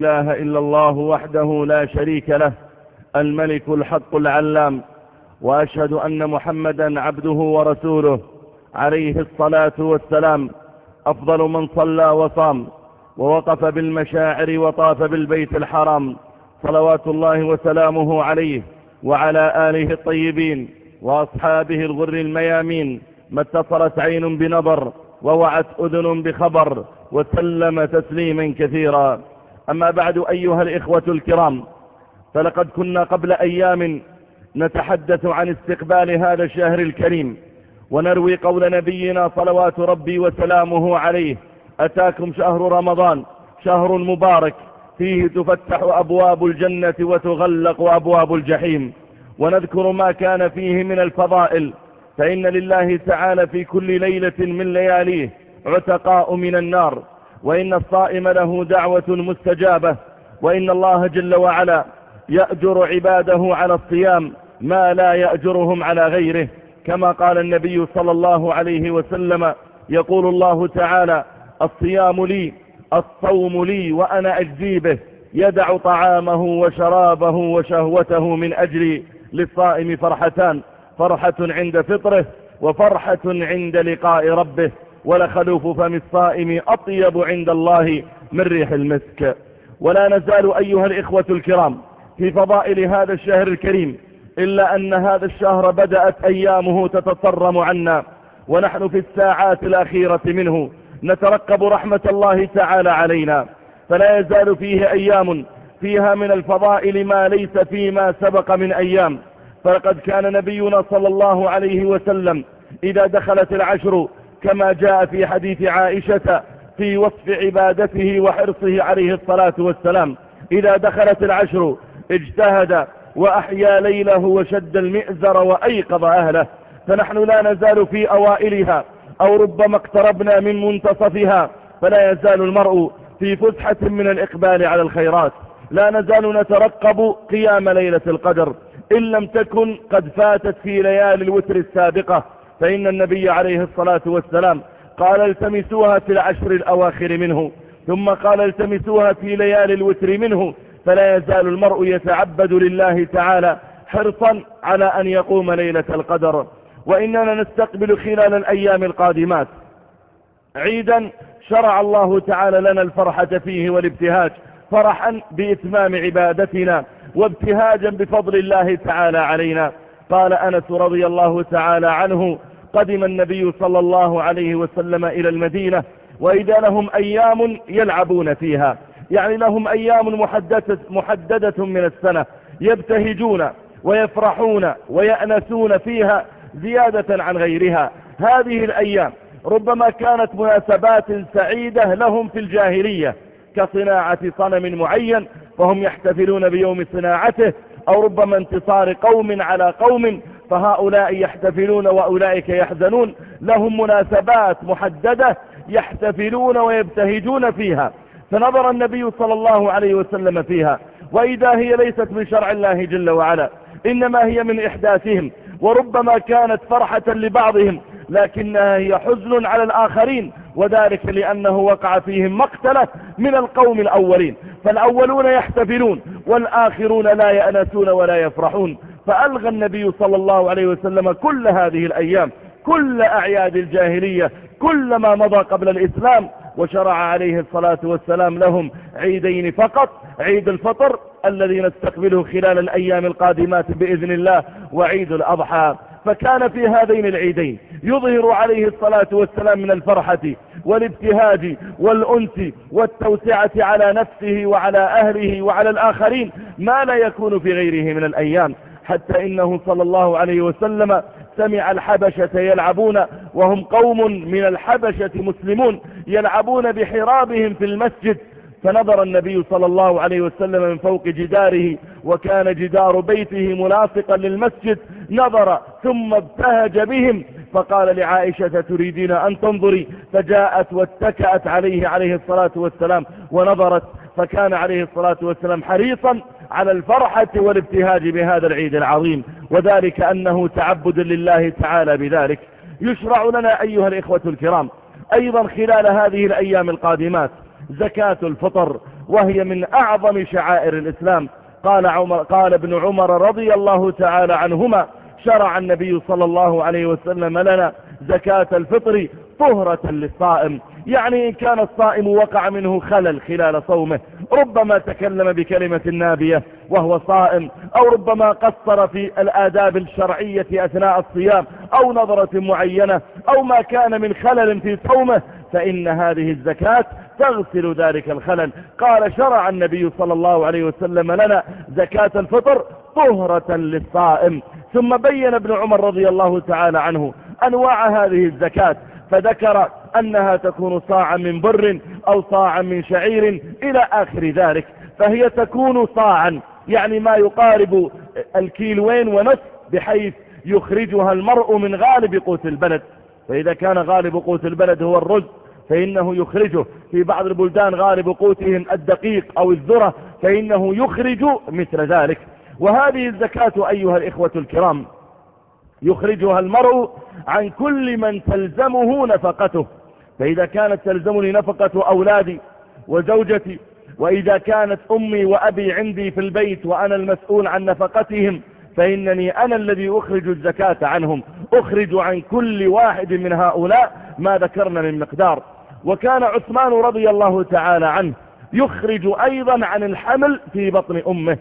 إله إلا الله وحده لا شريك له الملك الحق العلام وأشهد أن محمدا عبده ورسوله عليه الصلاة والسلام. أفضل من صلى وصام ووقف بالمشاعر وطاف بالبيت الحرام. صلوات الله وسلامه عليه وعلى آله الطيبين وأصحابه الغر الميامين. ما اتصلت عين بنظر ووعت أذن بخبر وسلم تسليما كثيرا. أما بعد أيها الإخوة الكرام فلقد كنا قبل أيام نتحدث عن استقبال هذا الشهر الكريم ونروي قول نبينا صلوات ربي وسلامه عليه أتاكم شهر رمضان شهر مبارك فيه تفتح أبواب الجنة وتغلق أبواب الجحيم. ونذكر ما كان فيه من الفضائل فإن لله تعالى في كل ليلة من لياليه عتقاء من النار. وإن الصائم له دعوة مستجابة وإن الله جل وعلا يأجر عباده على الصيام ما لا يأجرهم على غيره. كما قال النبي صلى الله عليه وسلم يقول الله تعالى الصيام لي الصوم لي وأنا أجزي به. يدع طعامه وشرابه وشهوته من أجلي للصائم فرحتان. فرحة عند فطره وفرحة عند لقاء ربه. ولخلوف فم الصائم أطيب عند الله من ريح المسك. ولا نزال أيها الإخوة الكرام في فضائل هذا الشهر الكريم إلا أن هذا الشهر بدأت أيامه تتصرم عنا ونحن في الساعات الأخيرة منه نترقب رحمة الله تعالى علينا. فلا يزال فيه أيام فيها من الفضائل ما ليس فيما سبق من أيام. فلقد كان نبينا صلى الله عليه وسلم إذا دخلت العشر كما جاء في حديث عائشة في وصف عبادته وحرصه عليه الصلاة والسلام. إذا دخلت العشر اجتهد وأحيا ليله وشد المئزر وأيقظ أهله. فنحن لا نزال في أوائلها أو ربما اقتربنا من منتصفها. فلا يزال المرء في فسحة من الإقبال على الخيرات. لا نزال نترقب قيام ليلة القدر. إن لم تكن قد فاتت في ليالي الوتر السابقة. فإن النبي عليه الصلاة والسلام قال التمسوها في العشر الأواخر منه ثم قال التمسوها في ليالي الوتر منه فلا يزال المرء يتعبد لله تعالى حرصا على أن يقوم ليلة القدر. وإننا نستقبل خلال الأيام القادمات عيدا شرع الله تعالى لنا الفرحة فيه والابتهاج فرحا بإتمام عبادتنا وابتهاجا بفضل الله تعالى علينا. قال أنس رضي الله تعالى عنه قدم النبي صلى الله عليه وسلم إلى المدينة وإذا لهم أيام يلعبون فيها. يعني لهم أيام محددة, محددة من السنة يبتهجون ويفرحون ويأنسون فيها زيادة عن غيرها. هذه الأيام ربما كانت مناسبات سعيدة لهم في الجاهلية كصناعة صنم معين فهم يحتفلون بيوم صناعته أو ربما انتصار قوم على قوم فهؤلاء يحتفلون وأولئك يحزنون لهم مناسبات محددة يحتفلون ويبتهجون فيها. فنظر النبي صلى الله عليه وسلم فيها. وإذا هي ليست من شرع الله جل وعلا إنما هي من إحداثهم وربما كانت فرحة لبعضهم لكنها هي حزن على الآخرين وذلك لأنه وقع فيهم مقتلة من القوم الأولين. فالأولون يحتفلون والآخرون لا يأنسون ولا يفرحون. فألغى النبي صلى الله عليه وسلم كل هذه الأيام كل أعياد الجاهلية كل ما مضى قبل الإسلام وشرع عليه الصلاة والسلام لهم عيدين فقط عيد الفطر الذي نستقبله خلال الأيام القادمات بإذن الله وعيد الأضحى. فكان في هذين العيدين يظهر عليه الصلاة والسلام من الفرحة والابتهاج والأنس والتوسعة على نفسه وعلى أهله وعلى الآخرين ما لا يكون في غيره من الأيام. حتى إنه صلى الله عليه وسلم سمع الحبشة يلعبون وهم قوم من الحبشة مسلمون يلعبون بحرابهم في المسجد. فنظر النبي صلى الله عليه وسلم من فوق جداره وكان جدار بيته ملاصقا للمسجد. نظر ثم ابتهج بهم فقال لعائشة تريدين أن تنظري؟ فجاءت واتكأت عليه عليه الصلاة والسلام ونظرت فكان عليه الصلاة والسلام حريصا على الفرحة والابتهاج بهذا العيد العظيم وذلك أنه تعبد لله تعالى بذلك. يشرع لنا أيها الإخوة الكرام أيضا خلال هذه الأيام القادمات زكاة الفطر وهي من أعظم شعائر الإسلام. قال, عمر قال ابن عمر رضي الله تعالى عنهما شرع النبي صلى الله عليه وسلم لنا زكاة الفطر طهرة للصائم. يعني إن كان الصائم وقع منه خلل خلال صومه ربما تكلم بكلمة نابية وهو صائم أو ربما قصر في الآداب الشرعية أثناء الصيام أو نظرة معينة أو ما كان من خلل في صومه فإن هذه الزكاة تغسل ذلك الخلل. قال شرع النبي صلى الله عليه وسلم لنا زكاة الفطر طهرة للصائم. ثم بين ابن عمر رضي الله تعالى عنه أنواع هذه الزكاة. فذكر أنها تكون صاعا من بر أو صاعا من شعير إلى آخر ذلك فهي تكون صاعا يعني ما يقارب الكيلوين ونصف بحيث يخرجها المرء من غالب قوت البلد. فإذا كان غالب قوت البلد هو الرز فإنه يخرجه. في بعض البلدان غالب قوتهم الدقيق أو الذرة فإنه يخرج مثل ذلك. وهذه الزكاة أيها الإخوة الكرام يخرجها المرء عن كل من تلزمه نفقته. فإذا كانت تلزمني نفقة أولادي وزوجتي وإذا كانت أمي وأبي عندي في البيت وأنا المسؤول عن نفقتهم فإنني أنا الذي أخرج الزكاة عنهم. أخرج عن كل واحد من هؤلاء ما ذكرنا من مقدار. وكان عثمان رضي الله تعالى عنه يخرج أيضا عن الحمل في بطن أمه.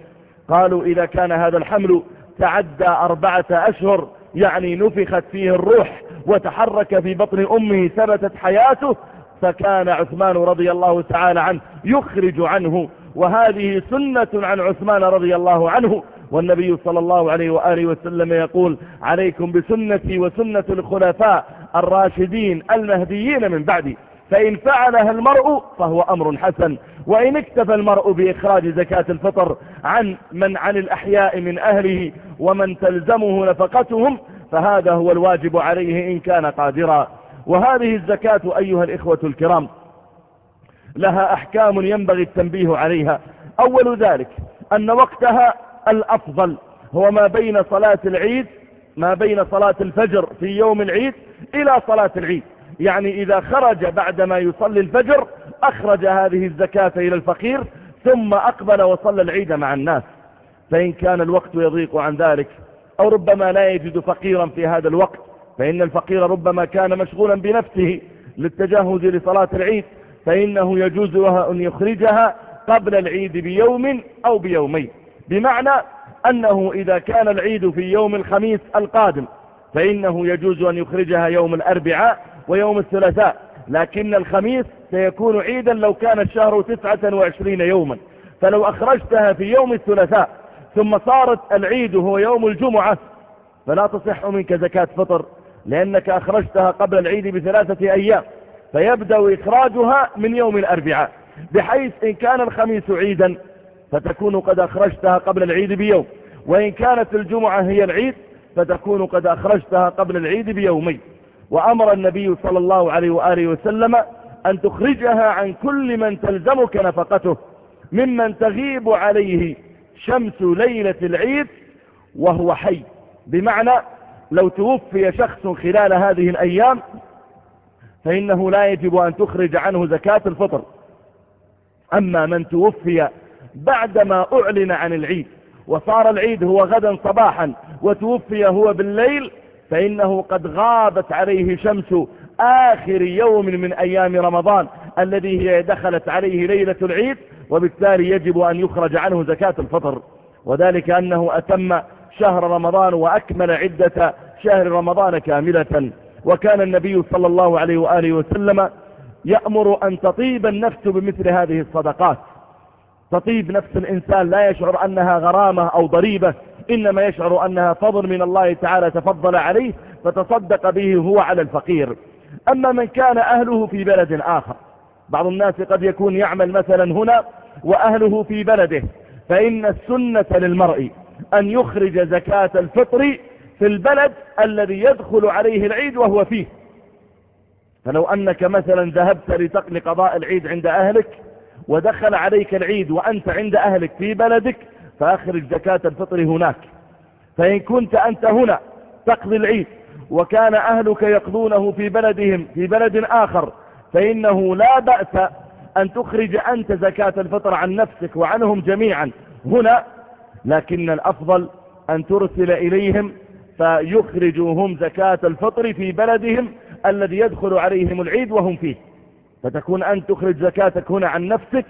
قالوا إذا كان هذا الحمل تعدى أربعة أشهر يعني نفخت فيه الروح وتحرك في بطن أمه ثبتت حياته فكان عثمان رضي الله تعالى عنه يخرج عنه. وهذه سنة عن عثمان رضي الله عنه. والنبي صلى الله عليه وآله وسلم يقول عليكم بسنتي وسنة الخلفاء الراشدين المهديين من بعدي. فإن فعلها المرء فهو أمر حسن. وإن اكتفى المرء بإخراج زكاة الفطر عن من عن الأحياء من أهله ومن تلزمه نفقتهم فهذا هو الواجب عليه إن كان قادرا. وهذه الزكاة أيها الإخوة الكرام لها أحكام ينبغي التنبيه عليها. أول ذلك أن وقتها الأفضل هو ما بين صلاة العيد ما بين صلاة الفجر في يوم العيد إلى صلاة العيد. يعني إذا خرج بعدما يصلي الفجر أخرج هذه الزكاة إلى الفقير ثم أقبل وصلى العيد مع الناس. فإن كان الوقت يضيق عن ذلك أو ربما لا يجد فقيرا في هذا الوقت فإن الفقير ربما كان مشغولا بنفسه للتجهز لصلاة العيد فإنه يجوز له أن يخرجها قبل العيد بيوم أو بيومين. بمعنى أنه إذا كان العيد في يوم الخميس القادم فإنه يجوز أن يخرجها يوم الأربعاء ويوم الثلاثاء لكن الخميس سيكون عيدا لو كان الشهر تسعة وعشرين يوما. فلو أخرجتها في يوم الثلاثاء ثم صارت العيد هو يوم الجمعة فلا تصح منك زكاة فطر لأنك أخرجتها قبل العيد بثلاثة أيام فيبدأ إخراجها من يوم الأربعاء. بحيث إن كان الخميس عيدا فتكون قد أخرجتها قبل العيد بيوم. وإن كانت الجمعة هي العيد فتكون قد أخرجتها قبل العيد بيومين. وأمر النبي صلى الله عليه وآله وسلم أن تخرجها عن كل من تلزمك نفقته ممن تغيب عليه شمس ليلة العيد وهو حي. بمعنى لو توفي شخص خلال هذه الأيام فإنه لا يجب أن تخرج عنه زكاة الفطر. أما من توفي بعدما أعلن عن العيد وصار العيد هو غدا صباحا وتوفي هو بالليل فإنه قد غابت عليه شمس آخر يوم من أيام رمضان الذي هي دخلت عليه ليلة العيد وبالتالي يجب أن يخرج عنه زكاة الفطر. وذلك أنه أتم شهر رمضان وأكمل عدة شهر رمضان كاملة. وكان النبي صلى الله عليه وآله وسلم يأمر أن تطيب النفس بمثل هذه الصدقات. تطيب نفس الإنسان لا يشعر أنها غرامة أو ضريبة إنما يشعر أنها فضل من الله تعالى تفضل عليه فتصدق به هو على الفقير. أما من كان أهله في بلد آخر بعض الناس قد يكون يعمل مثلا هنا وأهله في بلده فإن السنة للمرء أن يخرج زكاة الفطر في البلد الذي يدخل عليه العيد وهو فيه. فلو أنك مثلا ذهبت لقضاء العيد عند أهلك ودخل عليك العيد وأنت عند أهلك في بلدك فأخرج زكاة الفطر هناك. فإن كنت أنت هنا تقضي العيد وكان أهلك يقضونه في بلدهم في بلد آخر فإنه لا بأس أن تخرج أنت زكاة الفطر عن نفسك وعنهم جميعا هنا لكن الأفضل أن ترسل إليهم فيخرجوا هم زكاة الفطر في بلدهم الذي يدخل عليهم العيد وهم فيه. فتكون أنت تخرج زكاتك هنا عن نفسك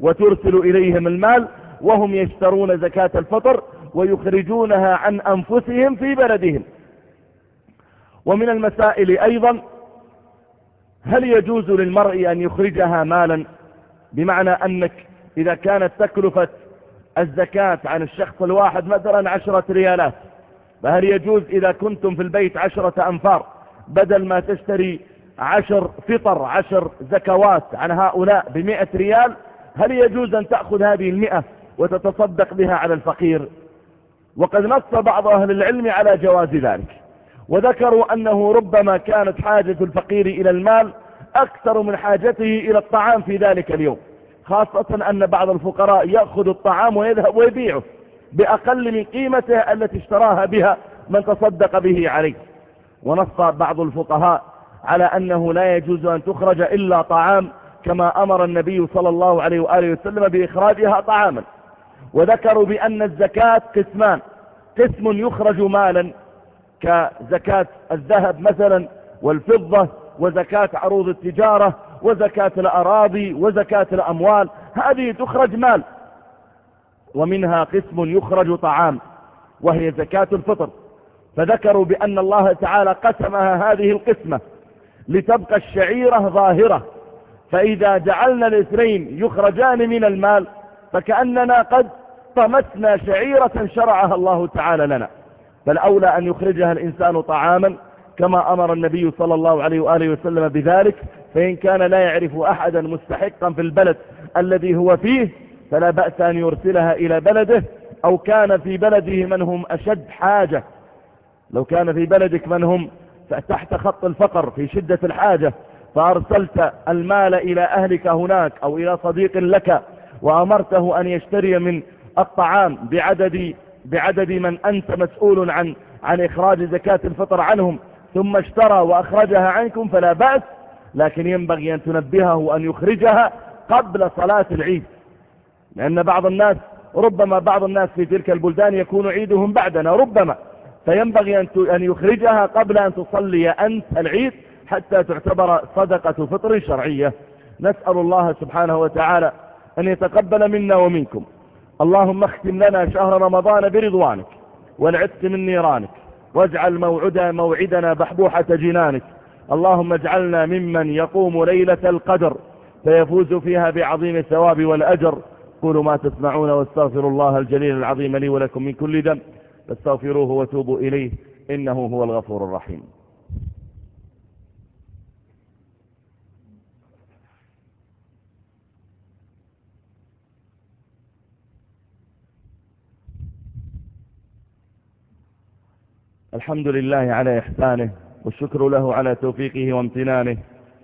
وترسل إليهم المال وهم يشترون زكاة الفطر ويخرجونها عن أنفسهم في بلدهم. ومن المسائل أيضا هل يجوز للمرء أن يخرجها مالا؟ بمعنى أنك إذا كانت تكلفة الزكاة عن الشخص الواحد مثلا عشرة ريالات فهل يجوز إذا كنتم في البيت عشرة أنفار بدل ما تشتري عشر فطر عشر زكوات عن هؤلاء بمئة ريال هل يجوز أن تأخذ هذه المئة وتتصدق بها على الفقير. وقد نص بعض أهل العلم على جواز ذلك. وذكروا أنه ربما كانت حاجة الفقير إلى المال أكثر من حاجته إلى الطعام في ذلك اليوم. خاصة أن بعض الفقراء يأخذ الطعام ويذهب ويبيعه بأقل من قيمته التي اشتراها بها من تصدق به عليه. ونص بعض الفقهاء على أنه لا يجوز أن تخرج إلا طعام كما أمر النبي صلى الله عليه وآله وسلم بإخراجها طعاما. وذكروا بأن الزكاة قسمان. قسم يخرج مالا كزكاة الذهب مثلا والفضة وزكاة عروض التجارة وزكاة الأراضي وزكاة الأموال. هذه تخرج مال. ومنها قسم يخرج طعام وهي زكاة الفطر. فذكروا بأن الله تعالى قسمها هذه القسمة لتبقى الشعيرة ظاهرة. فإذا جعلنا الاثنين يخرجان من المال فكأننا قد طمسنا شعيرة شرعها الله تعالى لنا. فالأولى أن يخرجها الإنسان طعاما كما أمر النبي صلى الله عليه وآله وسلم بذلك. فإن كان لا يعرف أحدا مستحقا في البلد الذي هو فيه فلا بأس أن يرسلها إلى بلده. أو كان في بلده من هم أشد حاجة. لو كان في بلدك من هم تحت خط الفقر في شدة الحاجة فأرسلت المال إلى أهلك هناك أو إلى صديق لك وأمرته أن يشتري من الطعام بعدد بعدد من أنت مسؤول عن عن إخراج زكاة الفطر عنهم ثم اشترى وأخرجها عنكم فلا بأس لكن ينبغي أن تنبهه أن يخرجها قبل صلاة العيد. لأن بعض الناس ربما بعض الناس في تلك البلدان يكون عيدهم بعدنا ربما. فينبغي أن يخرجها قبل أن تصلي أنت العيد حتى تعتبر صدقة فطر شرعية. نسأل الله سبحانه وتعالى أن يتقبل منا ومنكم. اللهم اختم لنا شهر رمضان برضوانك والعتق من نيرانك واجعل موعدا موعدنا بحبوحة جنانك. اللهم اجعلنا ممن يقوم ليلة القدر فيفوز فيها بعظيم الثواب والأجر. قولوا ما تسمعون واستغفر الله الجليل العظيم لي ولكم من كل دم فاستغفروه وتوبوا إليه إنه هو الغفور الرحيم. الحمد لله على إحسانه والشكر له على توفيقه وامتنانه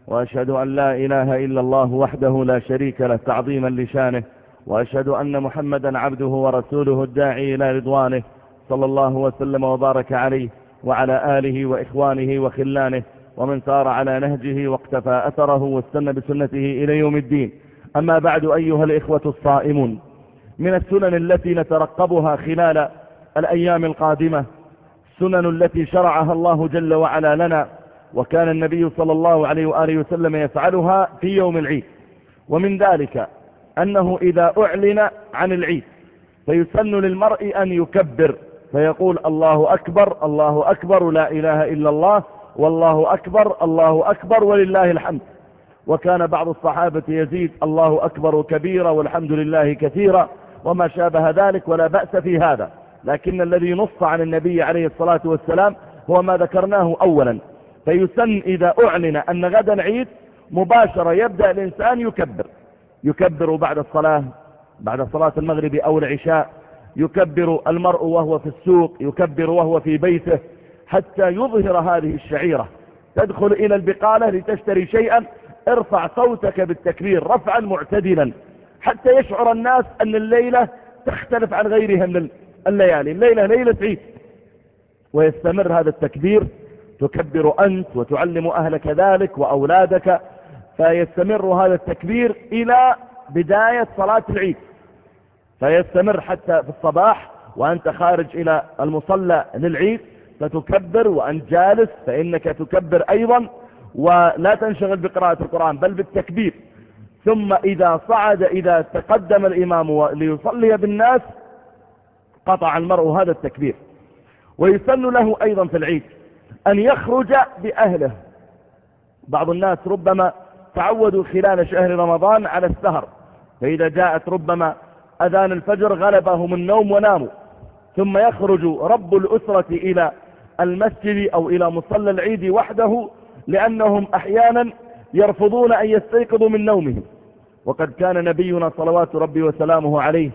وأشهد أن لا إله إلا الله وحده لا شريك له تعظيما لشانه وأشهد أن محمدا عبده ورسوله الداعي إلى رضوانه صلى الله وسلم وبارك عليه وعلى آله وإخوانه وخلانه ومن سار على نهجه واقتفى أثره واستنى بسنته إلى يوم الدين. أما بعد أيها الإخوة الصائمون من السنن التي نترقبها خلال الأيام القادمة سنن التي شرعها الله جل وعلا لنا وكان النبي صلى الله عليه وآله وسلم يفعلها في يوم العيد. ومن ذلك أنه إذا أعلن عن العيد فيسن للمرء أن يكبر فيقول الله أكبر الله أكبر لا إله إلا الله والله أكبر الله أكبر ولله الحمد. وكان بعض الصحابة يزيد الله أكبر كبيرا والحمد لله كثيرا وما شابه ذلك ولا بأس في هذا. لكن الذي نص عن النبي عليه الصلاة والسلام هو ما ذكرناه أولا. فيسن إذا أعلن أن غدا عيد مباشرة يبدأ الإنسان يكبر. يكبر بعد الصلاة بعد صلاة المغرب أو العشاء. يكبر المرء وهو في السوق يكبر وهو في بيته حتى يظهر هذه الشعيرة. تدخل إلى البقالة لتشتري شيئا ارفع صوتك بالتكبير رفعا معتدلا. حتى يشعر الناس أن الليلة تختلف عن غيرها من الليالي الليلة ليلة عيد. ويستمر هذا التكبير تكبر أنت وتعلم أهلك ذلك وأولادك. فيستمر هذا التكبير إلى بداية صلاة العيد. فيستمر حتى في الصباح وأنت خارج إلى المصلى للعيد فتكبر وأنت جالس فإنك تكبر أيضا. ولا تنشغل بقراءة القرآن بل بالتكبير. ثم إذا صعد إذا تقدم الإمام ليصلي بالناس قطع المرء هذا التكبير. ويسن له أيضا في العيد أن يخرج بأهله. بعض الناس ربما تعودوا خلال شهر رمضان على السهر فإذا جاءت ربما أذان الفجر غلبهم النوم وناموا. ثم يخرج رب الأسرة إلى المسجد أو إلى مصلى العيد وحده لأنهم أحيانا يرفضون أن يستيقظوا من نومهم وقد كان نبينا صلوات ربي وسلامه عليه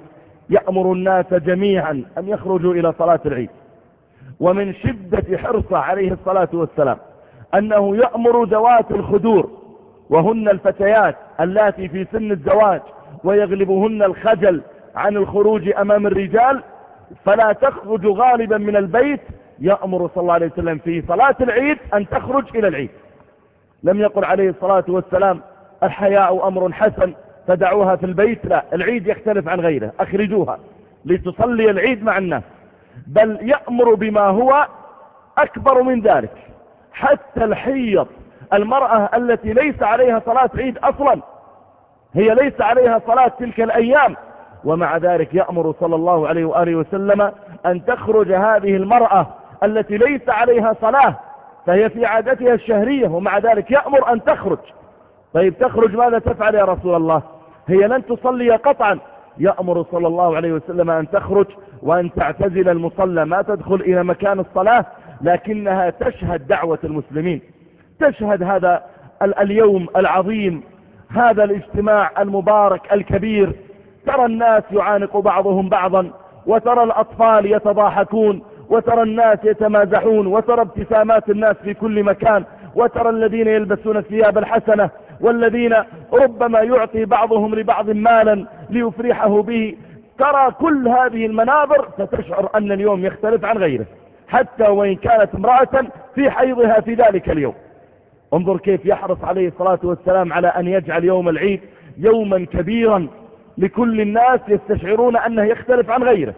يأمر الناس جميعا أن يخرجوا إلى صلاة العيد. ومن شدة حرصه عليه الصلاة والسلام أنه يأمر ذوات الخدور وهن الفتيات اللاتي في سن الزواج ويغلبهن الخجل عن الخروج أمام الرجال فلا تخرج غالبا من البيت. يأمر صلى الله عليه وسلم في صلاة العيد أن تخرج إلى العيد. لم يقل عليه الصلاة والسلام الحياء أمر حسن فدعوها في البيت لا العيد يختلف عن غيره أخرجوها لتصلي العيد مع الناس. بل يأمر بما هو أكبر من ذلك. حتى الحيض المرأة التي ليس عليها صلاة عيد أصلا هي ليس عليها صلاة تلك الأيام. ومع ذلك يأمر صلى الله عليه وآله وسلم أن تخرج هذه المرأة التي ليس عليها صلاة فهي في عادتها الشهرية ومع ذلك يأمر أن تخرج. طيب تخرج ماذا تفعل يا رسول الله؟ هي لن تصلي قطعا. يأمر صلى الله عليه وسلم أن تخرج وأن تعتزل المصلى ما تدخل إلى مكان الصلاة لكنها تشهد دعوة المسلمين. تشهد هذا اليوم العظيم هذا الاجتماع المبارك الكبير. ترى الناس يعانق بعضهم بعضا وترى الأطفال يتضاحكون وترى الناس يتمازحون وترى ابتسامات الناس في كل مكان وترى الذين يلبسون الثياب الحسنة. والذين ربما يعطي بعضهم لبعض مالا ليفرحه به. ترى كل هذه المناظر ستشعر أن اليوم يختلف عن غيره حتى وإن كانت امرأة في حيضها في ذلك اليوم. انظر كيف يحرص عليه الصلاة والسلام على أن يجعل يوم العيد يوما كبيرا لكل الناس يستشعرون أنه يختلف عن غيره.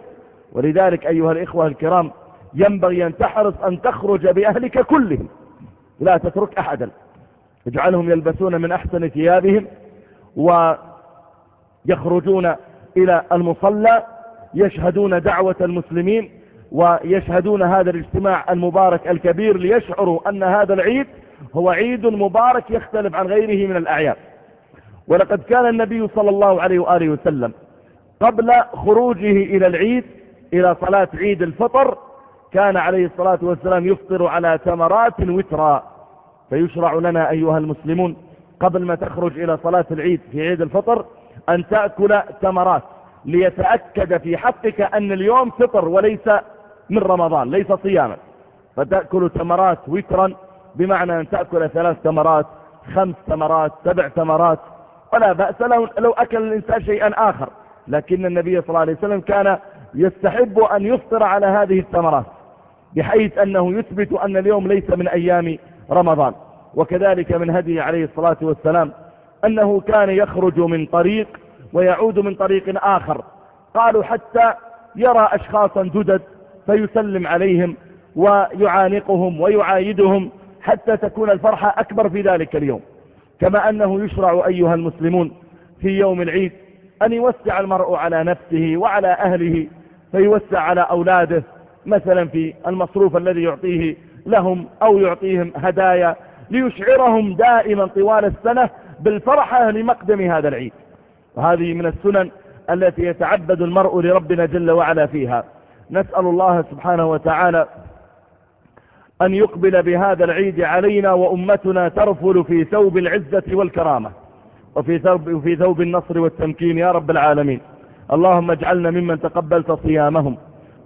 ولذلك أيها الإخوة الكرام ينبغي أن تحرص أن تخرج بأهلك كلهم لا تترك أحدا. اجعلهم يلبسون من أحسن ثيابهم ويخرجون إلى المصلى يشهدون دعوة المسلمين ويشهدون هذا الاجتماع المبارك الكبير ليشعروا أن هذا العيد هو عيد مبارك يختلف عن غيره من الأعياد. ولقد كان النبي صلى الله عليه وآله وسلم قبل خروجه إلى العيد إلى صلاة عيد الفطر كان عليه الصلاة والسلام يفطر على تمرات وترا فيشرع لنا أيها المسلمون قبل ما تخرج إلى صلاة العيد في عيد الفطر أن تأكل تمرات ليتأكد في حقك أن اليوم فطر وليس من رمضان ليس صياما. فتأكل تمرات وترا بمعنى أن تأكل ثلاث تمرات خمس تمرات سبع تمرات ولا بأس لو, لو أكل الإنسان شيئا آخر. لكن النبي صلى الله عليه وسلم كان يستحب أن يفطر على هذه التمرات بحيث أنه يثبت أن اليوم ليس من أيام رمضان. وكذلك من هدي عليه الصلاة والسلام أنه كان يخرج من طريق ويعود من طريق آخر. قالوا حتى يرى أشخاصا جدد فيسلم عليهم ويعانقهم ويعايدهم حتى تكون الفرحة أكبر في ذلك اليوم. كما أنه يشرع أيها المسلمون في يوم العيد أن يوسع المرء على نفسه وعلى أهله فيوسع على أولاده مثلا في المصروف الذي يعطيه لهم أو يعطيهم هدايا ليشعرهم دائما طوال السنة بالفرحة لمقدم هذا العيد. وهذه من السنن التي يتعبد المرء لربنا جل وعلا فيها. نسأل الله سبحانه وتعالى أن يقبل بهذا العيد علينا وأمتنا ترفل في ثوب العزة والكرامة وفي ثوب, وفي ثوب النصر والتمكين يا رب العالمين. اللهم اجعلنا ممن تقبلت صيامهم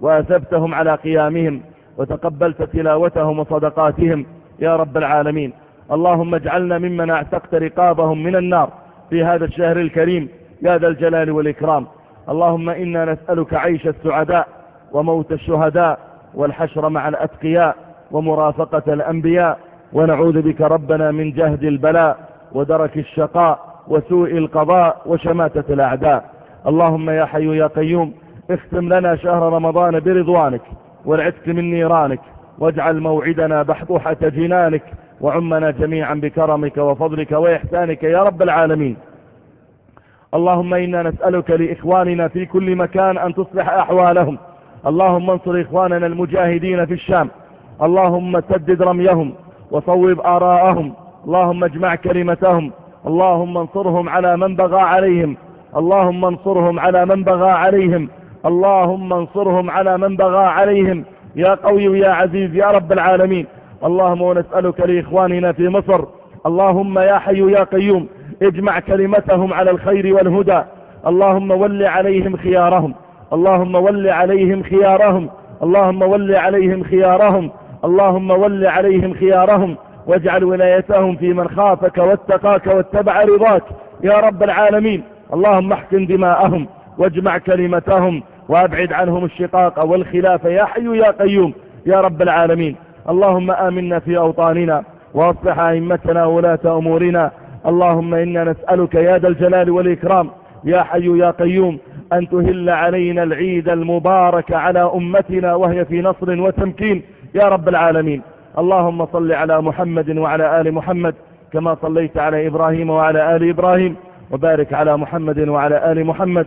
وأثبتهم على قيامهم وتقبلت تلاوتهم وصدقاتهم يا رب العالمين. اللهم اجعلنا ممن اعتقت رقابهم من النار في هذا الشهر الكريم يا ذا الجلال والإكرام. اللهم إنا نسألك عيش السعداء وموت الشهداء والحشر مع الأتقياء ومرافقة الأنبياء. ونعوذ بك ربنا من جهد البلاء ودرك الشقاء وسوء القضاء وشماتة الأعداء. اللهم يا حي يا قيوم اختم لنا شهر رمضان برضوانك. والعتق من نيرانك واجعل موعدنا بحبوحة جنانك وعمنا جميعا بكرمك وفضلك وإحسانك يا رب العالمين. اللهم إنا نسألك لإخواننا في كل مكان أن تصلح أحوالهم. اللهم انصر إخواننا المجاهدين في الشام. اللهم سدد رميهم وصوب آراءهم. اللهم اجمع كلمتهم. اللهم انصرهم على من بغى عليهم. اللهم انصرهم على من بغى عليهم. اللهم انصرهم على من بغى عليهم. يا قوي يا عزيز يا رب العالمين. اللهم ونسألك لإخواننا في مصر. اللهم يا حي يا قيوم اجمع كلمتهم على الخير والهدى. اللهم ول عليهم خيارهم. اللهم ول عليهم خيارهم. اللهم ول عليهم خيارهم. اللهم ول عليهم خيارهم. واجعل ولايتهم في من خافك واتقاك واتبع رضاك. يا رب العالمين. اللهم احكم دماءهم. واجمع كلمتهم وأبعد عنهم الشقاق والخلاف. يا حي يا قيوم يا رب العالمين اللهم آمنا في أوطاننا وأصلح أئمتنا ولاة أمورنا. اللهم إنا نسألك يا ذا الجلال والإكرام. يا حي يا قيوم أن تهل علينا العيد المبارك على أمتنا وهي في نصر وتمكين. يا رب العالمين اللهم صل على محمد وعلى آل محمد كما صليت على إبراهيم وعلى آل إبراهيم. وبارك على محمد وعلى آل محمد